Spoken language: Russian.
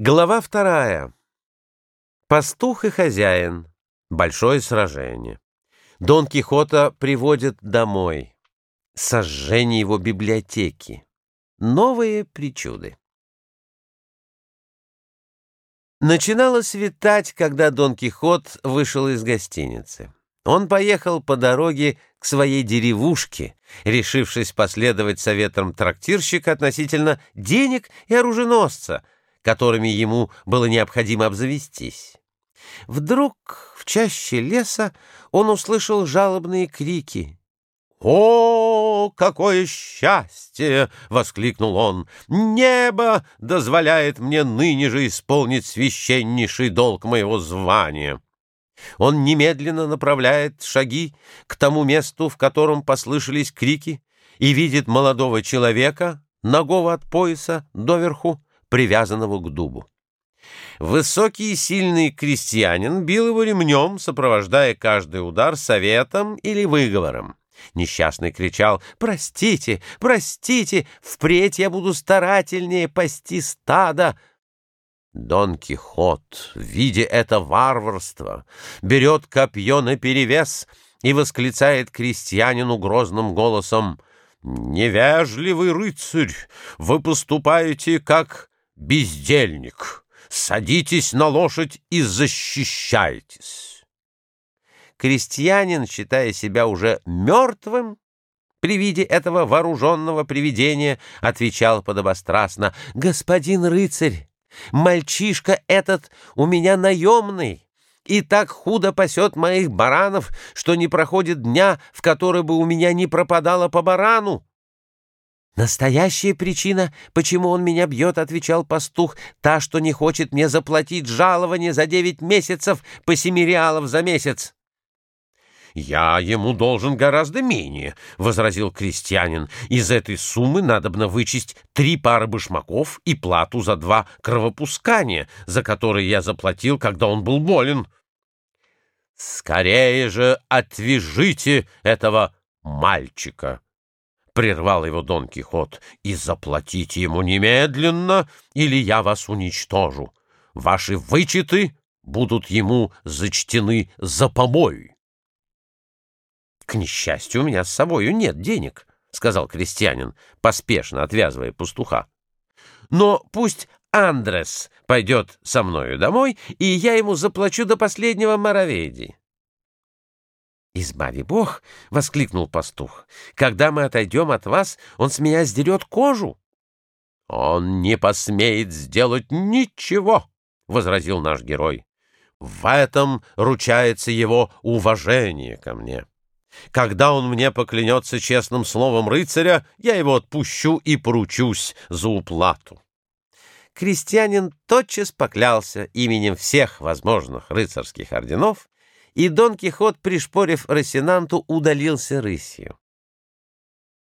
Глава вторая. Пастух и хозяин. Большое сражение. Дон Кихота приводят домой. Сожжение его библиотеки. Новые причуды. Начинало светать, когда Дон Кихот вышел из гостиницы. Он поехал по дороге к своей деревушке, решившись последовать советам трактирщика относительно денег и оруженосца — которыми ему было необходимо обзавестись. Вдруг в чаще леса он услышал жалобные крики. «О, какое счастье!» — воскликнул он. «Небо дозволяет мне ныне же исполнить священнейший долг моего звания». Он немедленно направляет шаги к тому месту, в котором послышались крики, и видит молодого человека, нагого от пояса доверху, привязанного к дубу. Высокий и сильный крестьянин бил его ремнем, сопровождая каждый удар советом или выговором. Несчастный кричал «Простите, простите, впредь я буду старательнее пасти стадо». Дон Кихот, видя это варварство, берет копье наперевес и восклицает крестьянину грозным голосом «Невежливый рыцарь, вы поступаете как бездельник, садитесь на лошадь и защищайтесь. Крестьянин, считая себя уже мертвым, при виде этого вооруженного привидения отвечал подобострастно, «Господин рыцарь, мальчишка этот у меня наемный» и так худо пасет моих баранов, что не проходит дня, в который бы у меня не пропадало по барану. «Настоящая причина, почему он меня бьет, — отвечал пастух, — та, что не хочет мне заплатить жалование за девять месяцев по семи реалов за месяц». «Я ему должен гораздо менее», — возразил крестьянин. «Из этой суммы надобно вычесть три пары башмаков и плату за два кровопускания, за которые я заплатил, когда он был болен». «Скорее же отвяжите этого мальчика», прервал его Дон Кихот, — и заплатите ему немедленно, или я вас уничтожу. Ваши вычеты будут ему зачтены за помой. — К несчастью, у меня с собою нет денег, — сказал крестьянин, поспешно отвязывая пастуха. — Но пусть Андрес пойдет со мною домой, и я ему заплачу до последнего мороведи. «Избави Бог!» — воскликнул пастух. «Когда мы отойдем от вас, он с меня сдерет кожу!» «Он не посмеет сделать ничего!» — возразил наш герой. «В этом ручается его уважение ко мне. Когда он мне поклянется честным словом рыцаря, я его отпущу и поручусь за уплату». Крестьянин тотчас поклялся именем всех возможных рыцарских орденов и Дон Кихот, пришпорив Росинанту, удалился рысью.